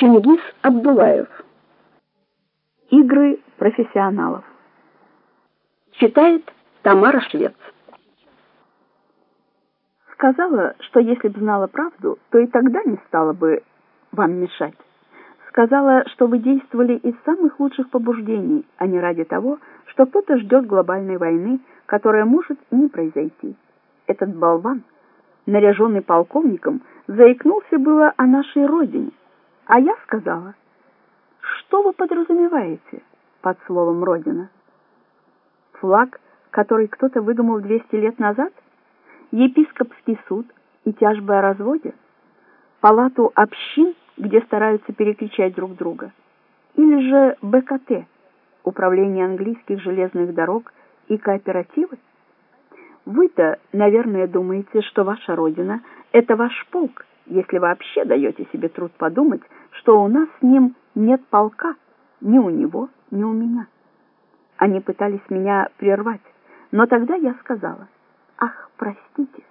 Чингис Абдулаев. Игры профессионалов. Читает Тамара Швец. Сказала, что если б знала правду, то и тогда не стала бы вам мешать. Сказала, что вы действовали из самых лучших побуждений, а не ради того, что кто-то ждет глобальной войны, которая может не произойти. Этот болван, наряженный полковником, заикнулся было о нашей родине, а я сказала, что вы подразумеваете под словом «родина»? Флаг, который кто-то выдумал 200 лет назад? Епископский суд и тяжбы о разводе? Палату общин, где стараются перекричать друг друга? Или же БКТ, Управление английских железных дорог и кооперативы? Вы-то, наверное, думаете, что ваша родина — это ваш полк, если вообще даете себе труд подумать, что у нас с ним нет полка, ни у него, ни у меня. Они пытались меня прервать, но тогда я сказала, «Ах, простите,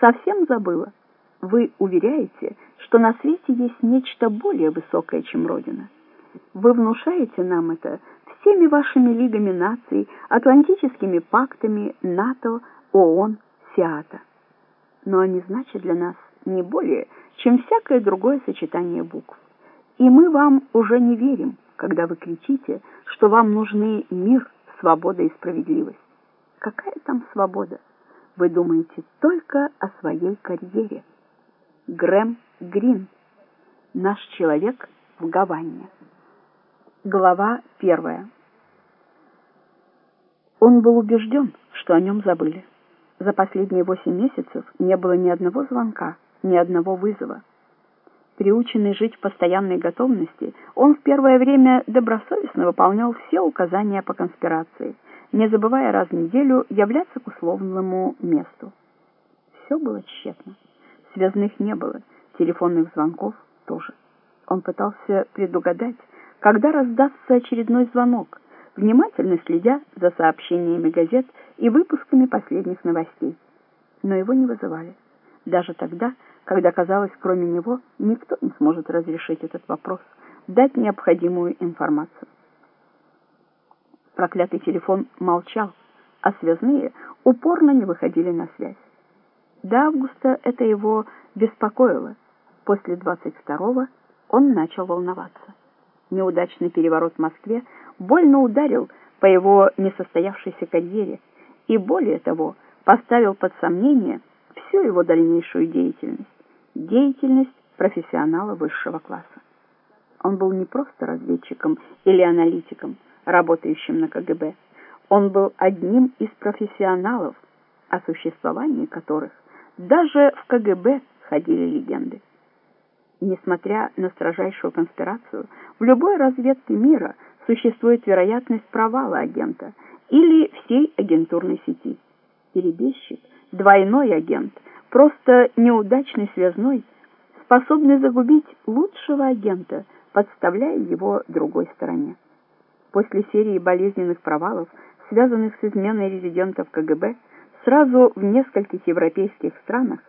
совсем забыла. Вы уверяете, что на свете есть нечто более высокое, чем Родина. Вы внушаете нам это всеми вашими лигами наций, атлантическими пактами, НАТО, ООН, СИАТа. Но они значат для нас не более, чем всякое другое сочетание букв. И мы вам уже не верим, когда вы кричите, что вам нужны мир, свобода и справедливость. Какая там свобода? Вы думаете только о своей карьере. Грэм Грин. Наш человек в Гаване. Глава первая. Он был убежден, что о нем забыли. За последние восемь месяцев не было ни одного звонка, ни одного вызова. Приученный жить в постоянной готовности, он в первое время добросовестно выполнял все указания по конспирации, не забывая раз в неделю являться к условному месту. Все было тщетно. Связных не было, телефонных звонков тоже. Он пытался предугадать, когда раздастся очередной звонок, внимательно следя за сообщениями газет и выпусками последних новостей. Но его не вызывали. Даже тогда, когда казалось, кроме него, никто не сможет разрешить этот вопрос, дать необходимую информацию. Проклятый телефон молчал, а связные упорно не выходили на связь. До августа это его беспокоило. После 22-го он начал волноваться. Неудачный переворот в Москве больно ударил по его несостоявшейся карьере и, более того, поставил под сомнение всю его дальнейшую деятельность деятельность профессионала высшего класса. Он был не просто разведчиком или аналитиком, работающим на КГБ. Он был одним из профессионалов, о существовании которых даже в КГБ ходили легенды. Несмотря на строжайшую конспирацию, в любой разведке мира существует вероятность провала агента или всей агентурной сети. Перебежчик, двойной агент – просто неудачный связной, способный загубить лучшего агента, подставляя его другой стороне. После серии болезненных провалов, связанных с изменой резидентов КГБ, сразу в нескольких европейских странах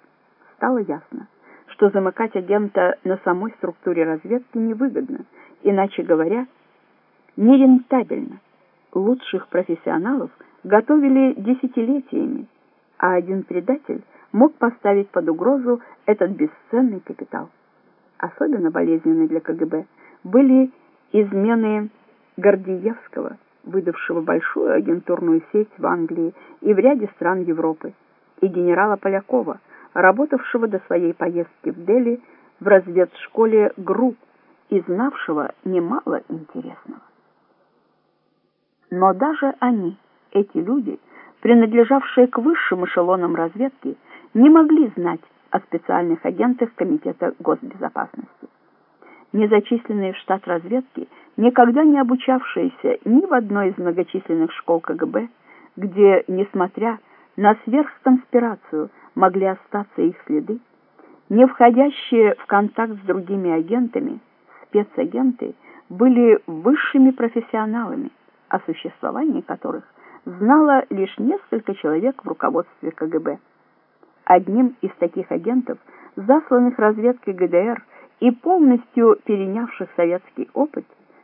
стало ясно, что замыкать агента на самой структуре разведки невыгодно, иначе говоря, нерентабельно. Лучших профессионалов готовили десятилетиями, а один предатель – мог поставить под угрозу этот бесценный капитал. Особенно болезненны для КГБ были измены Гордиевского, выдавшего большую агентурную сеть в Англии и в ряде стран Европы, и генерала Полякова, работавшего до своей поездки в Дели в разведшколе ГРУ и знавшего немало интересного. Но даже они, эти люди, принадлежавшие к высшим эшелонам разведки, не могли знать о специальных агентах Комитета госбезопасности. Незачисленные в штат разведки, никогда не обучавшиеся ни в одной из многочисленных школ КГБ, где, несмотря на сверхконспирацию, могли остаться их следы, не входящие в контакт с другими агентами, спецагенты были высшими профессионалами, о существовании которых знало лишь несколько человек в руководстве КГБ. Одним из таких агентов, засланных разведкой ГДР и полностью перенявших советский опыт,